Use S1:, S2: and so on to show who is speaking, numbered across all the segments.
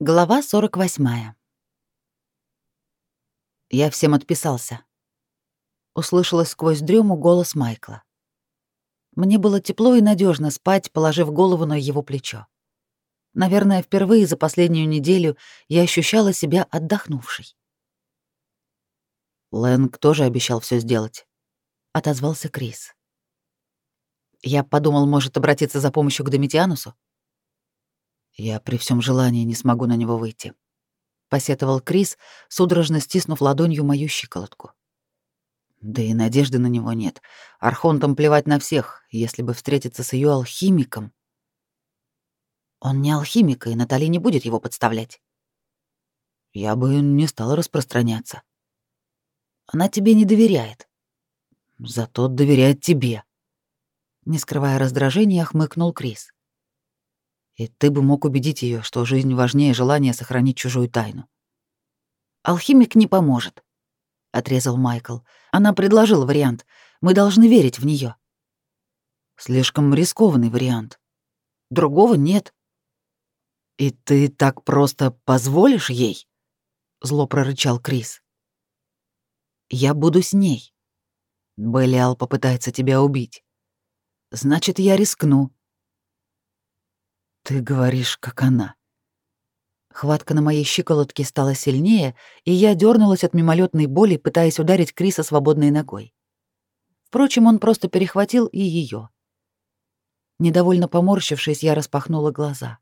S1: Глава 48. Я всем отписался. Услышалось сквозь дрему голос Майкла. Мне было тепло и надежно спать, положив голову на его плечо. Наверное, впервые за последнюю неделю я ощущала себя отдохнувшей. Лэнг тоже обещал все сделать, отозвался Крис. Я подумал, может обратиться за помощью к Домитианусу. Я при всем желании не смогу на него выйти, посетовал Крис, судорожно стиснув ладонью мою щиколотку. Да и надежды на него нет. Архонтам плевать на всех, если бы встретиться с ее алхимиком. Он не алхимик, и Натали не будет его подставлять. Я бы не стал распространяться. Она тебе не доверяет. Зато доверяет тебе. Не скрывая раздражения, хмыкнул Крис. И ты бы мог убедить ее, что жизнь важнее желания сохранить чужую тайну. Алхимик не поможет, отрезал Майкл. Она предложила вариант. Мы должны верить в нее. Слишком рискованный вариант. Другого нет. И ты так просто позволишь ей? зло прорычал Крис. Я буду с ней. Белиал попытается тебя убить. Значит, я рискну. Ты говоришь, как она. Хватка на моей щиколотке стала сильнее, и я дернулась от мимолетной боли, пытаясь ударить Криса свободной ногой. Впрочем, он просто перехватил и ее. Недовольно поморщившись, я распахнула глаза.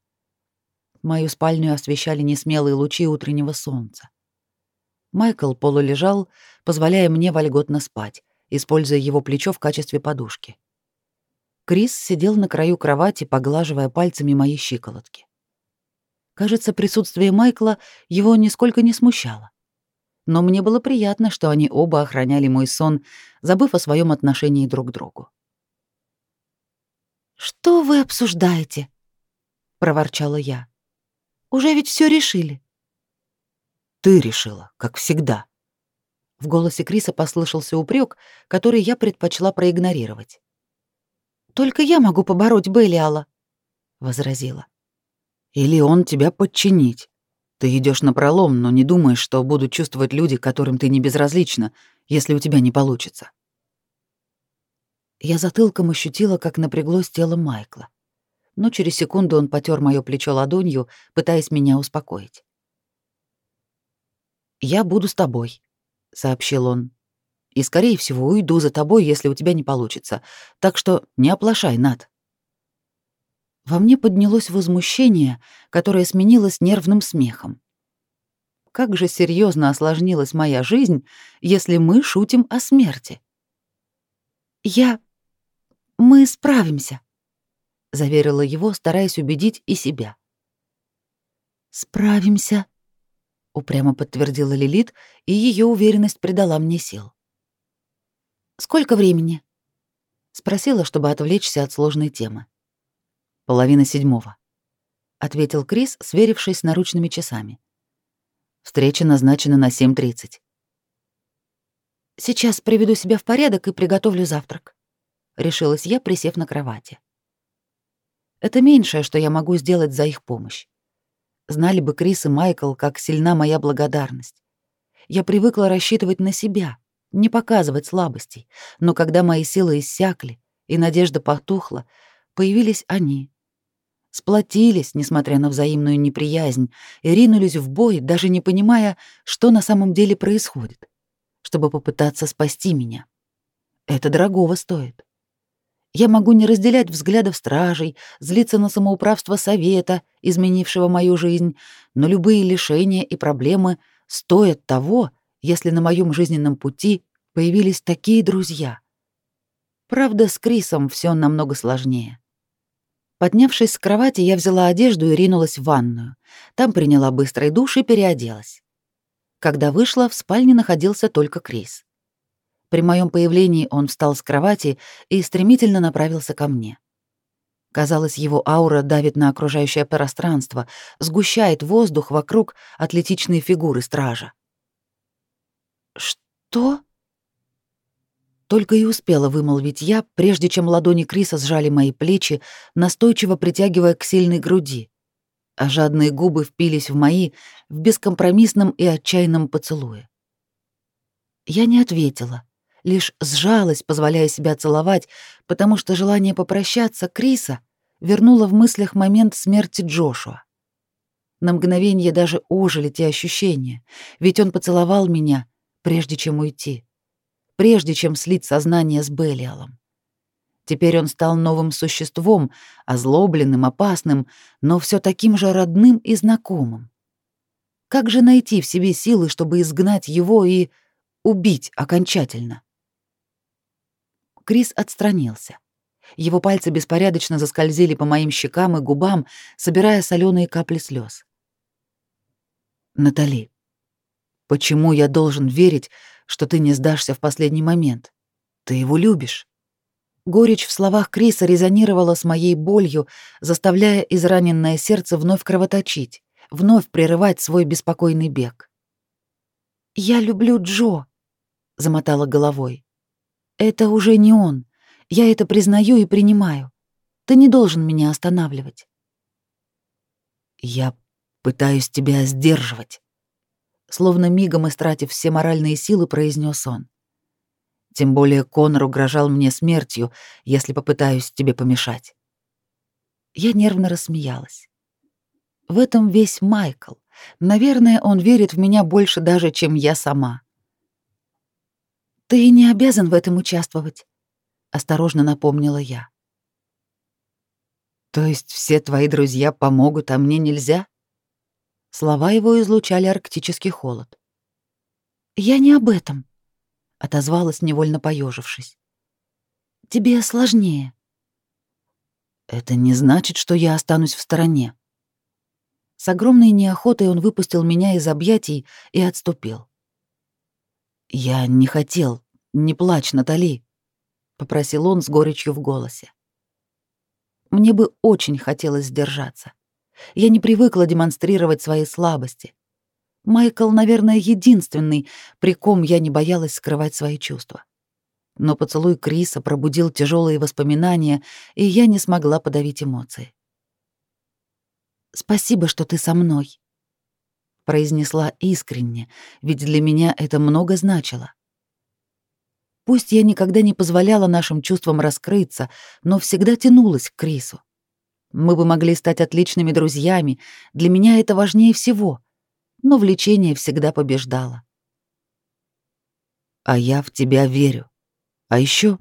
S1: Мою спальню освещали несмелые лучи утреннего солнца. Майкл полулежал, позволяя мне вольготно спать, используя его плечо в качестве подушки. Крис сидел на краю кровати, поглаживая пальцами мои щиколотки. Кажется, присутствие Майкла его нисколько не смущало. Но мне было приятно, что они оба охраняли мой сон, забыв о своем отношении друг к другу. «Что вы обсуждаете?» — проворчала я. «Уже ведь все решили». «Ты решила, как всегда». В голосе Криса послышался упрек, который я предпочла проигнорировать. Только я могу побороть Белиала, возразила. Или он тебя подчинить. Ты идешь на пролом, но не думаешь, что будут чувствовать люди, которым ты не безразлична, если у тебя не получится. Я затылком ощутила, как напряглось тело Майкла. Но через секунду он потер моё плечо ладонью, пытаясь меня успокоить. «Я буду с тобой», — сообщил он и, скорее всего, уйду за тобой, если у тебя не получится. Так что не оплошай, Над. Во мне поднялось возмущение, которое сменилось нервным смехом. Как же серьезно осложнилась моя жизнь, если мы шутим о смерти. Я... Мы справимся, заверила его, стараясь убедить и себя. Справимся, упрямо подтвердила Лилит, и ее уверенность придала мне сил. Сколько времени? спросила, чтобы отвлечься от сложной темы. Половина седьмого, ответил Крис, сверившись с наручными часами. Встреча назначена на 7:30. Сейчас приведу себя в порядок и приготовлю завтрак, решилась я, присев на кровати. Это меньшее, что я могу сделать за их помощь. Знали бы Крис и Майкл, как сильна моя благодарность. Я привыкла рассчитывать на себя, не показывать слабостей, но когда мои силы иссякли и надежда потухла, появились они. Сплотились, несмотря на взаимную неприязнь, и ринулись в бой, даже не понимая, что на самом деле происходит, чтобы попытаться спасти меня. Это дорогого стоит. Я могу не разделять взглядов стражей, злиться на самоуправство совета, изменившего мою жизнь, но любые лишения и проблемы стоят того, если на моем жизненном пути появились такие друзья. Правда, с Крисом все намного сложнее. Поднявшись с кровати, я взяла одежду и ринулась в ванную. Там приняла быстрый душ и переоделась. Когда вышла, в спальне находился только Крис. При моем появлении он встал с кровати и стремительно направился ко мне. Казалось, его аура давит на окружающее пространство, сгущает воздух вокруг атлетичной фигуры стража. «Что?» Только и успела вымолвить я, прежде чем ладони Криса сжали мои плечи, настойчиво притягивая к сильной груди. а жадные губы впились в мои в бескомпромиссном и отчаянном поцелуе. Я не ответила, лишь сжалась, позволяя себя целовать, потому что желание попрощаться Криса вернуло в мыслях момент смерти Джошуа. На мгновение даже ожили те ощущения, ведь он поцеловал меня, прежде чем уйти, прежде чем слить сознание с Белиалом. Теперь он стал новым существом, озлобленным, опасным, но все таким же родным и знакомым. Как же найти в себе силы, чтобы изгнать его и убить окончательно? Крис отстранился. Его пальцы беспорядочно заскользили по моим щекам и губам, собирая соленые капли слез. Натали, почему я должен верить, что ты не сдашься в последний момент? Ты его любишь. Горечь в словах Криса резонировала с моей болью, заставляя израненное сердце вновь кровоточить, вновь прерывать свой беспокойный бег. «Я люблю Джо», — замотала головой. «Это уже не он. Я это признаю и принимаю. Ты не должен меня останавливать». «Я Пытаюсь тебя сдерживать. Словно мигом истратив все моральные силы, произнес он. Тем более Конор угрожал мне смертью, если попытаюсь тебе помешать. Я нервно рассмеялась. В этом весь Майкл. Наверное, он верит в меня больше даже, чем я сама. Ты не обязан в этом участвовать, осторожно напомнила я. То есть все твои друзья помогут, а мне нельзя? Слова его излучали арктический холод. «Я не об этом», — отозвалась, невольно поежившись. «Тебе сложнее». «Это не значит, что я останусь в стороне». С огромной неохотой он выпустил меня из объятий и отступил. «Я не хотел. Не плачь, Натали», — попросил он с горечью в голосе. Мне бы очень хотелось сдержаться. Я не привыкла демонстрировать свои слабости. Майкл, наверное, единственный, при ком я не боялась скрывать свои чувства. Но поцелуй Криса пробудил тяжелые воспоминания, и я не смогла подавить эмоции. «Спасибо, что ты со мной», — произнесла искренне, ведь для меня это много значило. Пусть я никогда не позволяла нашим чувствам раскрыться, но всегда тянулась к Крису. Мы бы могли стать отличными друзьями, для меня это важнее всего. Но влечение всегда побеждало. А я в тебя верю. А еще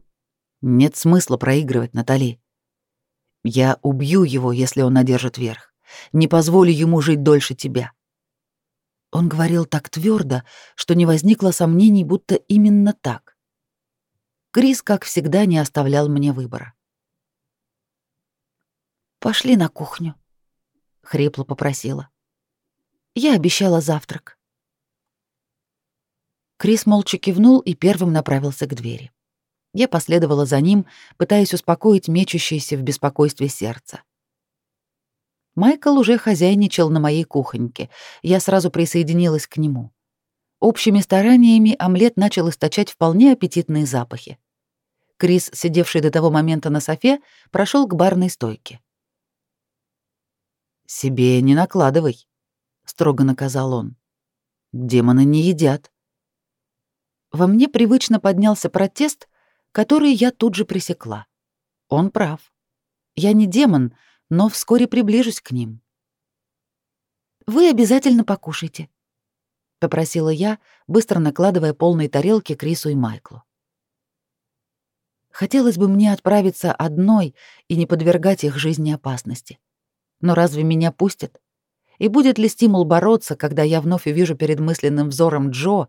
S1: нет смысла проигрывать, Натали. Я убью его, если он одержит верх. Не позволю ему жить дольше тебя. Он говорил так твердо, что не возникло сомнений, будто именно так. Крис, как всегда, не оставлял мне выбора. Пошли на кухню, хрипло попросила. Я обещала завтрак. Крис молча кивнул и первым направился к двери. Я последовала за ним, пытаясь успокоить мечущееся в беспокойстве сердце. Майкл уже хозяйничал на моей кухоньке. Я сразу присоединилась к нему. Общими стараниями омлет начал источать вполне аппетитные запахи. Крис, сидевший до того момента на софе, прошел к барной стойке. «Себе не накладывай», — строго наказал он. «Демоны не едят». Во мне привычно поднялся протест, который я тут же пресекла. Он прав. Я не демон, но вскоре приближусь к ним. «Вы обязательно покушайте», — попросила я, быстро накладывая полные тарелки Крису и Майклу. Хотелось бы мне отправиться одной и не подвергать их жизни опасности. Но разве меня пустят? И будет ли стимул бороться, когда я вновь увижу перед мысленным взором Джо,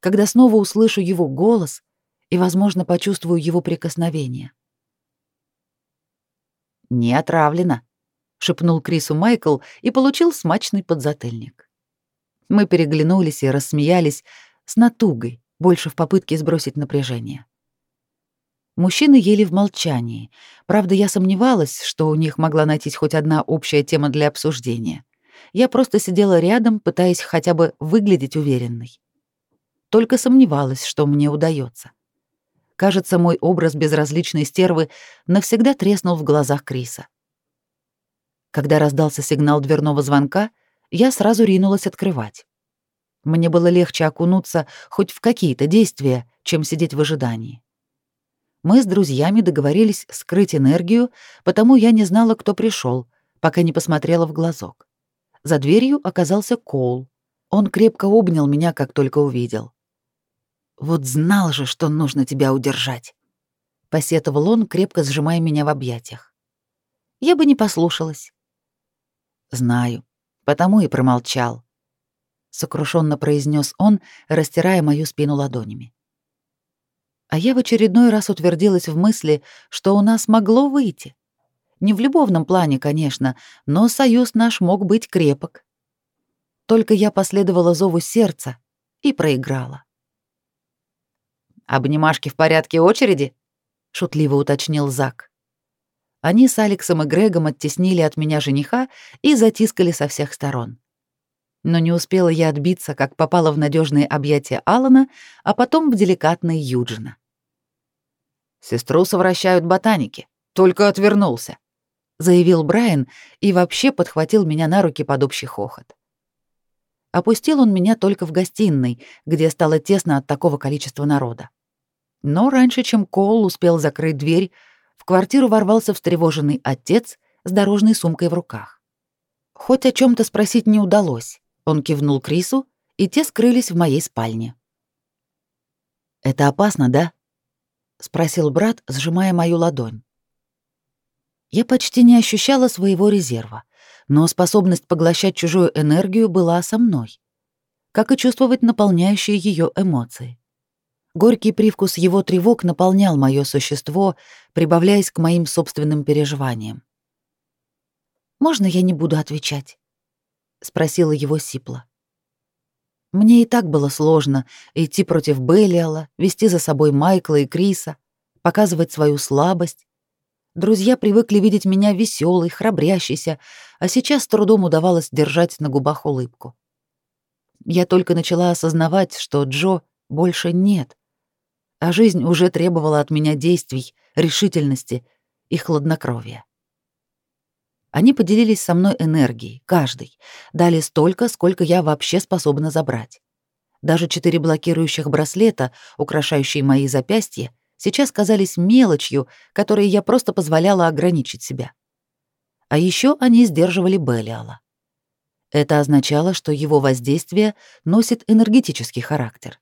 S1: когда снова услышу его голос и, возможно, почувствую его прикосновение? «Не отравлено», — шепнул Крису Майкл и получил смачный подзатыльник. Мы переглянулись и рассмеялись с натугой, больше в попытке сбросить напряжение. Мужчины ели в молчании. Правда, я сомневалась, что у них могла найтись хоть одна общая тема для обсуждения. Я просто сидела рядом, пытаясь хотя бы выглядеть уверенной. Только сомневалась, что мне удается. Кажется, мой образ безразличной стервы навсегда треснул в глазах Криса. Когда раздался сигнал дверного звонка, я сразу ринулась открывать. Мне было легче окунуться хоть в какие-то действия, чем сидеть в ожидании. Мы с друзьями договорились скрыть энергию, потому я не знала, кто пришел, пока не посмотрела в глазок. За дверью оказался Коул. Он крепко обнял меня, как только увидел. «Вот знал же, что нужно тебя удержать», — посетовал он, крепко сжимая меня в объятиях. «Я бы не послушалась». «Знаю, потому и промолчал», — сокрушенно произнес он, растирая мою спину ладонями. А я в очередной раз утвердилась в мысли, что у нас могло выйти. Не в любовном плане, конечно, но союз наш мог быть крепок. Только я последовала зову сердца и проиграла. «Обнимашки в порядке очереди?» — шутливо уточнил Зак. Они с Алексом и Грегом оттеснили от меня жениха и затискали со всех сторон. Но не успела я отбиться, как попала в надежные объятия Алана, а потом в деликатные Юджина. «Сестру совращают ботаники. Только отвернулся», — заявил Брайан и вообще подхватил меня на руки под общий хохот. Опустил он меня только в гостиной, где стало тесно от такого количества народа. Но раньше, чем Коул успел закрыть дверь, в квартиру ворвался встревоженный отец с дорожной сумкой в руках. Хоть о чем то спросить не удалось. Он кивнул Крису, и те скрылись в моей спальне. «Это опасно, да?» — спросил брат, сжимая мою ладонь. Я почти не ощущала своего резерва, но способность поглощать чужую энергию была со мной, как и чувствовать наполняющие ее эмоции. Горький привкус его тревог наполнял мое существо, прибавляясь к моим собственным переживаниям. «Можно я не буду отвечать?» — спросила его Сипла. Мне и так было сложно идти против Беллиала, вести за собой Майкла и Криса, показывать свою слабость, Друзья привыкли видеть меня веселой, храбрящейся, а сейчас с трудом удавалось держать на губах улыбку. Я только начала осознавать, что Джо больше нет, а жизнь уже требовала от меня действий, решительности и хладнокровия. Они поделились со мной энергией, каждый, дали столько, сколько я вообще способна забрать. Даже четыре блокирующих браслета, украшающие мои запястья, сейчас казались мелочью, которой я просто позволяла ограничить себя. А еще они сдерживали Белиала. Это означало, что его воздействие носит энергетический характер.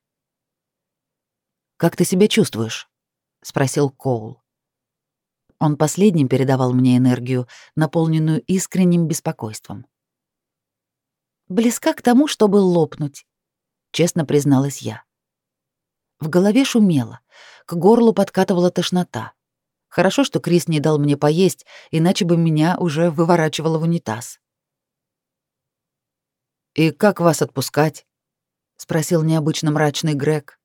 S1: «Как ты себя чувствуешь?» — спросил Коул. Он последним передавал мне энергию, наполненную искренним беспокойством. «Близка к тому, чтобы лопнуть», — честно призналась я. В голове шумело, к горлу подкатывала тошнота. Хорошо, что Крис не дал мне поесть, иначе бы меня уже выворачивало в унитаз. «И как вас отпускать?» — спросил необычно мрачный Грег.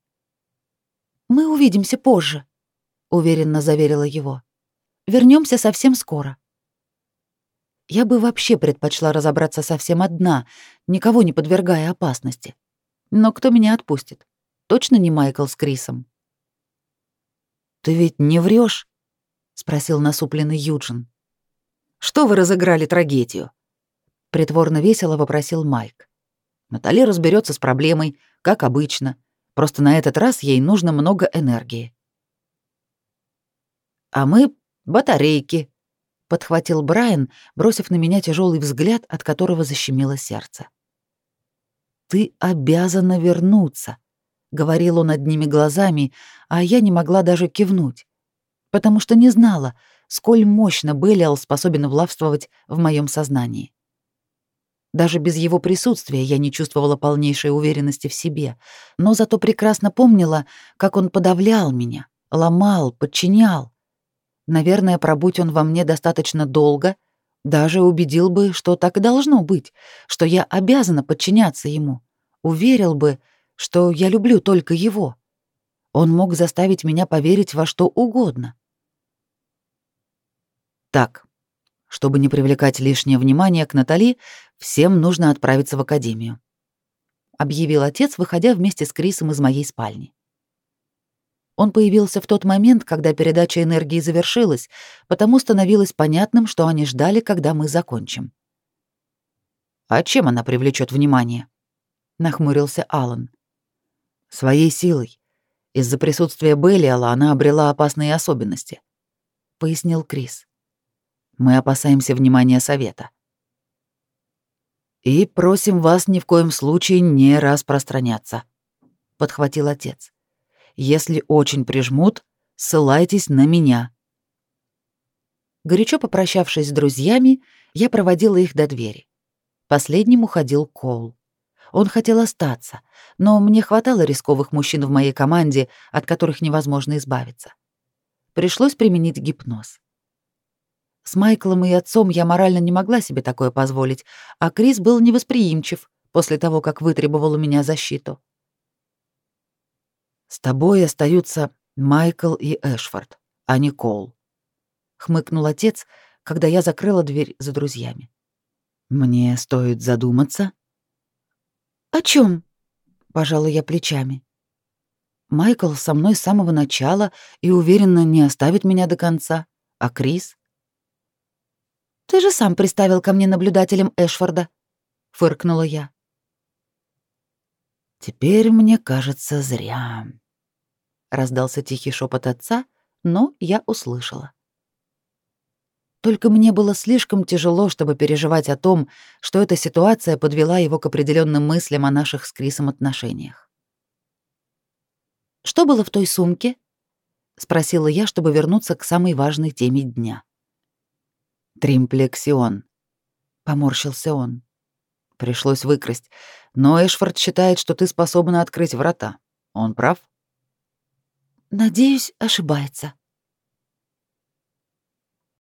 S1: «Мы увидимся позже», — уверенно заверила его. Вернемся совсем скоро». Я бы вообще предпочла разобраться совсем одна, никого не подвергая опасности. Но кто меня отпустит? Точно не Майкл с Крисом. «Ты ведь не врешь? спросил насупленный Юджин. «Что вы разыграли трагедию?» Притворно весело вопросил Майк. Натали разберется с проблемой, как обычно. Просто на этот раз ей нужно много энергии. А мы — батарейки, — подхватил Брайан, бросив на меня тяжелый взгляд, от которого защемило сердце. «Ты обязана вернуться», говорил он одними глазами, а я не могла даже кивнуть, потому что не знала, сколь мощно Белиал способен влавствовать в моем сознании. Даже без его присутствия я не чувствовала полнейшей уверенности в себе, но зато прекрасно помнила, как он подавлял меня, ломал, подчинял. Наверное, пробудь он во мне достаточно долго, даже убедил бы, что так и должно быть, что я обязана подчиняться ему, уверил бы, что я люблю только его. Он мог заставить меня поверить во что угодно. Так, чтобы не привлекать лишнее внимание к Натали, всем нужно отправиться в академию, объявил отец, выходя вместе с Крисом из моей спальни. Он появился в тот момент, когда передача энергии завершилась, потому становилось понятным, что они ждали, когда мы закончим. «А чем она привлечет внимание?» — нахмурился Алан. «Своей силой. Из-за присутствия Беллиала она обрела опасные особенности», — пояснил Крис. «Мы опасаемся внимания Совета». «И просим вас ни в коем случае не распространяться», — подхватил отец. «Если очень прижмут, ссылайтесь на меня». Горячо попрощавшись с друзьями, я проводила их до двери. Последним уходил Коул. Он хотел остаться, но мне хватало рисковых мужчин в моей команде, от которых невозможно избавиться. Пришлось применить гипноз. С Майклом и отцом я морально не могла себе такое позволить, а Крис был невосприимчив после того, как вытребовал у меня защиту. «С тобой остаются Майкл и Эшфорд, а не Кол», — хмыкнул отец, когда я закрыла дверь за друзьями. «Мне стоит задуматься?» «О чем? пожала я плечами. Майкл со мной с самого начала и уверенно не оставит меня до конца, а Крис ты же сам приставил ко мне наблюдателем Эшфорда, фыркнула я. Теперь мне кажется зря. Раздался тихий шепот отца, но я услышала. Только мне было слишком тяжело, чтобы переживать о том, что эта ситуация подвела его к определенным мыслям о наших с Крисом отношениях. «Что было в той сумке?» — спросила я, чтобы вернуться к самой важной теме дня. Тримплексион. Поморщился он. Пришлось выкрасть. Но Эшфорд считает, что ты способна открыть врата. Он прав? Надеюсь, ошибается.